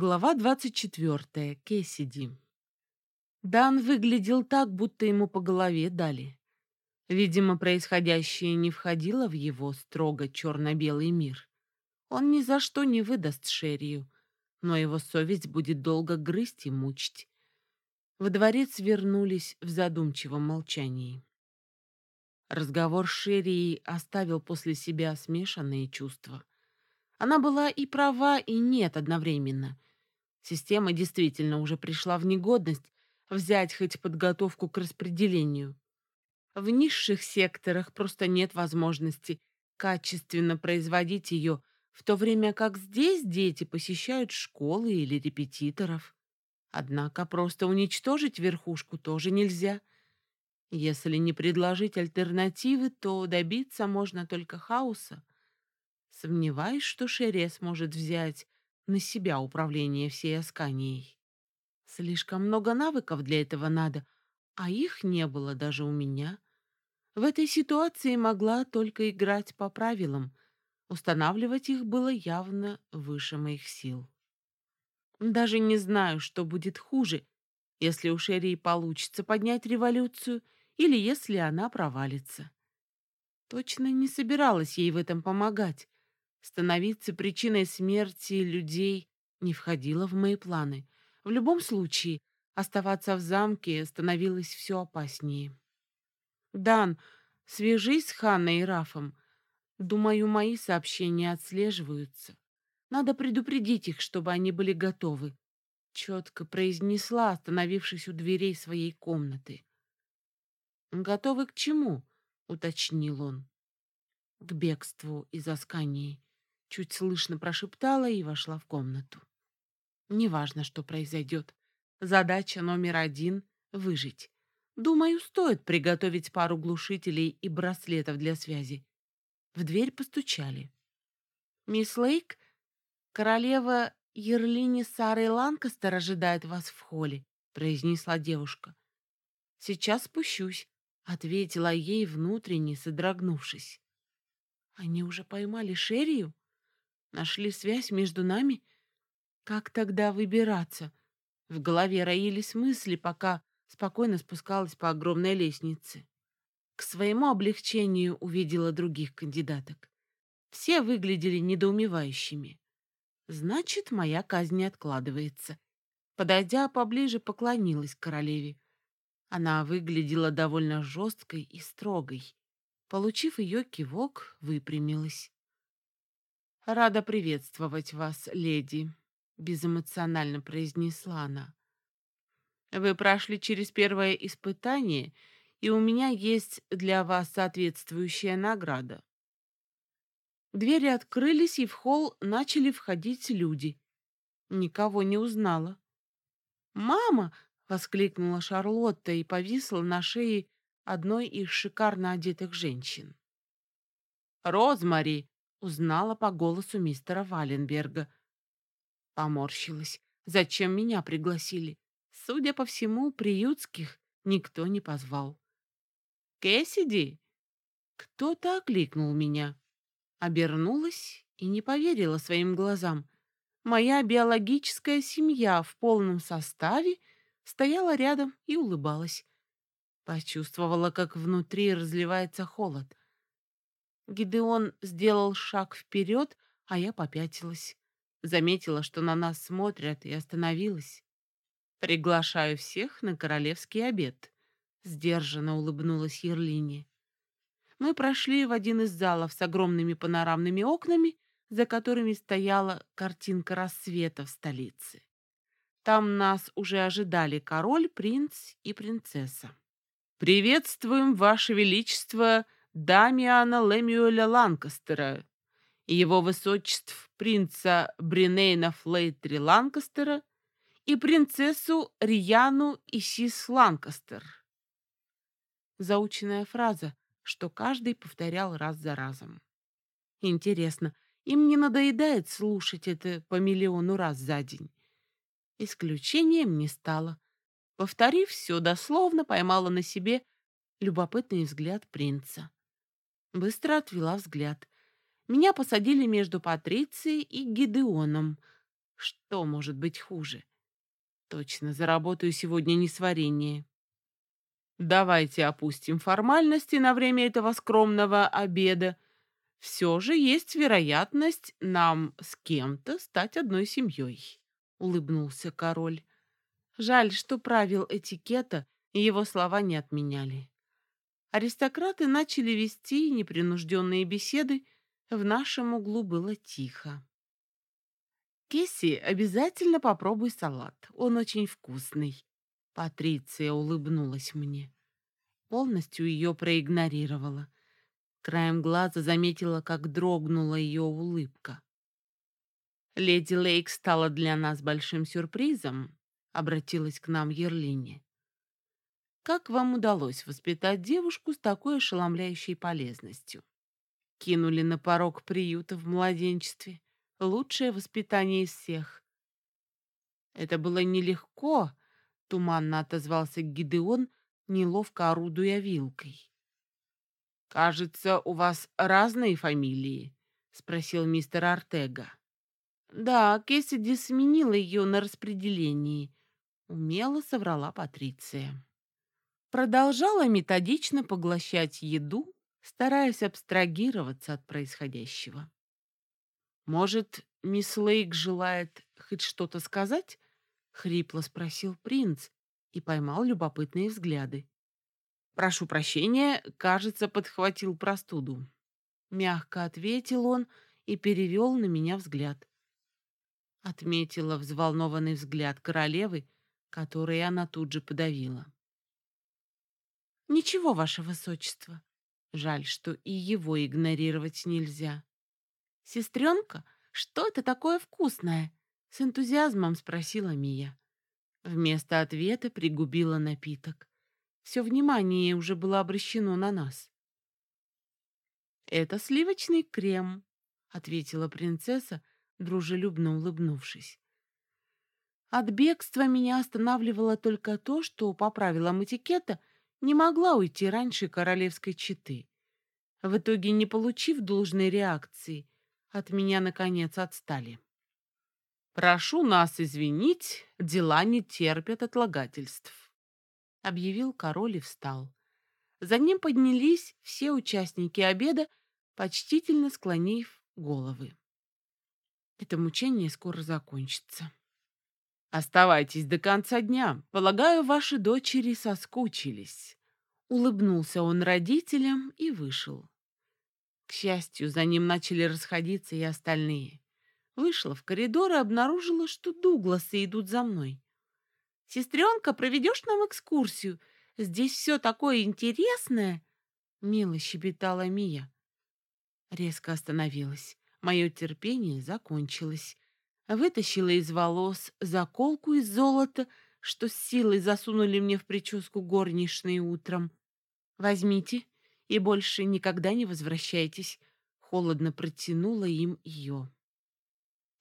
Глава 24. Кессиди. Дан выглядел так, будто ему по голове дали. Видимо, происходящее не входило в его строго черно-белый мир. Он ни за что не выдаст Шерию, но его совесть будет долго грызть и мучить. В дворец вернулись в задумчивом молчании. Разговор с Шерией оставил после себя смешанные чувства. Она была и права, и нет одновременно — Система действительно уже пришла в негодность взять хоть подготовку к распределению. В низших секторах просто нет возможности качественно производить ее, в то время как здесь дети посещают школы или репетиторов. Однако просто уничтожить верхушку тоже нельзя. Если не предложить альтернативы, то добиться можно только хаоса. Сомневаюсь, что Шерия сможет взять на себя управление всей Асканией. Слишком много навыков для этого надо, а их не было даже у меня. В этой ситуации могла только играть по правилам. Устанавливать их было явно выше моих сил. Даже не знаю, что будет хуже, если у Шерии получится поднять революцию или если она провалится. Точно не собиралась ей в этом помогать. Становиться причиной смерти людей не входило в мои планы. В любом случае, оставаться в замке становилось все опаснее. «Дан, свяжись с Ханной и Рафом. Думаю, мои сообщения отслеживаются. Надо предупредить их, чтобы они были готовы», — четко произнесла, остановившись у дверей своей комнаты. «Готовы к чему?» — уточнил он. «К бегству из Аскании», Чуть слышно прошептала и вошла в комнату. Неважно, что произойдет. Задача номер один — выжить. Думаю, стоит приготовить пару глушителей и браслетов для связи. В дверь постучали. «Мисс Лейк, королева Ерлини Сары Ланкастер ожидает вас в холле», — произнесла девушка. «Сейчас спущусь», — ответила ей внутренне, содрогнувшись. «Они уже поймали Шерию?» Нашли связь между нами? Как тогда выбираться? В голове роились мысли, пока спокойно спускалась по огромной лестнице. К своему облегчению увидела других кандидаток. Все выглядели недоумевающими. Значит, моя казнь откладывается. Подойдя поближе, поклонилась королеве. Она выглядела довольно жесткой и строгой. Получив ее кивок, выпрямилась. «Рада приветствовать вас, леди», — безэмоционально произнесла она. «Вы прошли через первое испытание, и у меня есть для вас соответствующая награда». Двери открылись, и в холл начали входить люди. Никого не узнала. «Мама!» — воскликнула Шарлотта и повисла на шее одной из шикарно одетых женщин. «Розмари!» Узнала по голосу мистера Валенберга. Поморщилась. Зачем меня пригласили? Судя по всему, приютских никто не позвал. «Кэссиди!» Кто-то окликнул меня. Обернулась и не поверила своим глазам. Моя биологическая семья в полном составе стояла рядом и улыбалась. Почувствовала, как внутри разливается холод. Гидеон сделал шаг вперед, а я попятилась. Заметила, что на нас смотрят, и остановилась. «Приглашаю всех на королевский обед», — сдержанно улыбнулась Ерлине. Мы прошли в один из залов с огромными панорамными окнами, за которыми стояла картинка рассвета в столице. Там нас уже ожидали король, принц и принцесса. «Приветствуем, Ваше Величество!» Дамиана Лемюэля Ланкастера и его высочеств принца Бринейна Флейтри Ланкастера и принцессу Рияну Исис Ланкастер. Заученная фраза, что каждый повторял раз за разом. Интересно, им не надоедает слушать это по миллиону раз за день? Исключением не стало. Повторив все дословно, поймала на себе любопытный взгляд принца. Быстро отвела взгляд. Меня посадили между Патрицией и Гидеоном. Что может быть хуже? Точно, заработаю сегодня несварение. Давайте опустим формальности на время этого скромного обеда. Все же есть вероятность нам с кем-то стать одной семьей, — улыбнулся король. Жаль, что правил этикета его слова не отменяли. Аристократы начали вести непринужденные беседы, в нашем углу было тихо. «Кесси, обязательно попробуй салат, он очень вкусный». Патриция улыбнулась мне. Полностью ее проигнорировала. Краем глаза заметила, как дрогнула ее улыбка. «Леди Лейк стала для нас большим сюрпризом», — обратилась к нам Ерлине. «Как вам удалось воспитать девушку с такой ошеломляющей полезностью?» Кинули на порог приюта в младенчестве. Лучшее воспитание из всех. «Это было нелегко», — туманно отозвался Гидеон, неловко орудуя вилкой. «Кажется, у вас разные фамилии?» — спросил мистер Артега. «Да, Кессиди сменила ее на распределении», — умело соврала Патриция. Продолжала методично поглощать еду, стараясь абстрагироваться от происходящего. «Может, мисс Лейк желает хоть что-то сказать?» — хрипло спросил принц и поймал любопытные взгляды. «Прошу прощения, кажется, подхватил простуду». Мягко ответил он и перевел на меня взгляд. Отметила взволнованный взгляд королевы, который она тут же подавила. «Ничего, ваше высочество. Жаль, что и его игнорировать нельзя. «Сестренка, что это такое вкусное?» — с энтузиазмом спросила Мия. Вместо ответа пригубила напиток. Все внимание уже было обращено на нас. «Это сливочный крем», — ответила принцесса, дружелюбно улыбнувшись. От бегства меня останавливало только то, что, по правилам этикета, не могла уйти раньше королевской четы. В итоге, не получив должной реакции, от меня, наконец, отстали. «Прошу нас извинить, дела не терпят отлагательств», — объявил король и встал. За ним поднялись все участники обеда, почтительно склонив головы. Это мучение скоро закончится. «Оставайтесь до конца дня. Полагаю, ваши дочери соскучились». Улыбнулся он родителям и вышел. К счастью, за ним начали расходиться и остальные. Вышла в коридор и обнаружила, что Дугласы идут за мной. «Сестренка, проведешь нам экскурсию? Здесь все такое интересное!» Мило щебетала Мия. Резко остановилась. Мое терпение закончилось. Вытащила из волос заколку из золота, что с силой засунули мне в прическу горничные утром. «Возьмите и больше никогда не возвращайтесь», — холодно протянула им ее.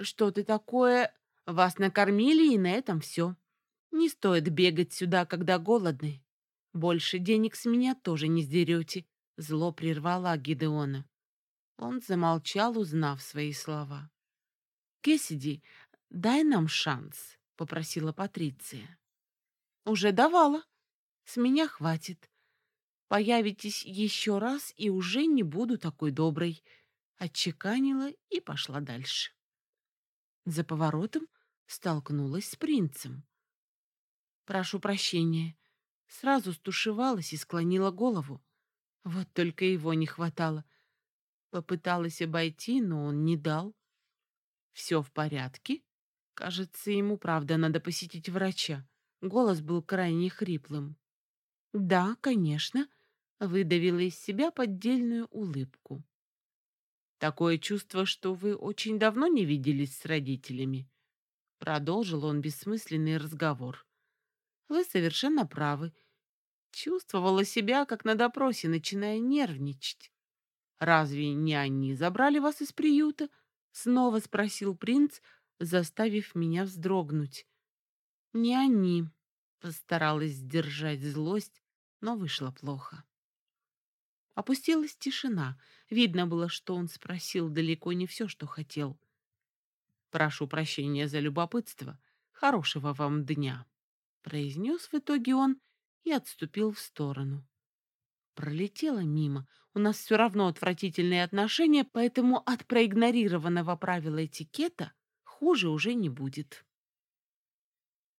«Что ты такое? Вас накормили, и на этом все. Не стоит бегать сюда, когда голодны. Больше денег с меня тоже не сдерете», — зло прервала Гидеона. Он замолчал, узнав свои слова. «Кессиди, дай нам шанс», — попросила Патриция. «Уже давала. С меня хватит. Появитесь еще раз, и уже не буду такой доброй. Отчеканила и пошла дальше. За поворотом столкнулась с принцем. Прошу прощения. Сразу стушевалась и склонила голову. Вот только его не хватало. Попыталась обойти, но он не дал. Все в порядке? Кажется, ему правда надо посетить врача. Голос был крайне хриплым. Да, конечно, выдавила из себя поддельную улыбку. Такое чувство, что вы очень давно не виделись с родителями. Продолжил он бессмысленный разговор. Вы совершенно правы. Чувствовала себя, как на допросе, начиная нервничать. Разве не они забрали вас из приюта? Снова спросил принц, заставив меня вздрогнуть. Не они. Постаралась сдержать злость, но вышло плохо. Опустилась тишина. Видно было, что он спросил далеко не все, что хотел. Прошу прощения за любопытство. Хорошего вам дня», — произнес в итоге он и отступил в сторону. Пролетела мимо. У нас все равно отвратительные отношения, поэтому от проигнорированного правила этикета хуже уже не будет.